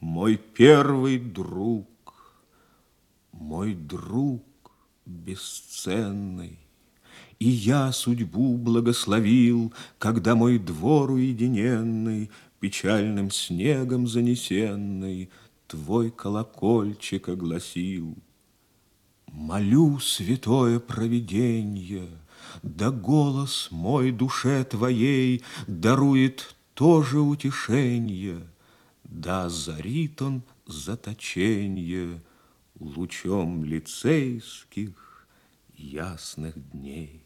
Мой первый друг, мой друг бесценный, И я судьбу благословил, Когда мой двор уединенный, Печальным снегом занесенный, Твой колокольчик огласил. Молю святое провиденье, Да голос мой душе твоей Дарует тоже утешенье, Да озарит он заточенье Лучом лицейских ясных дней.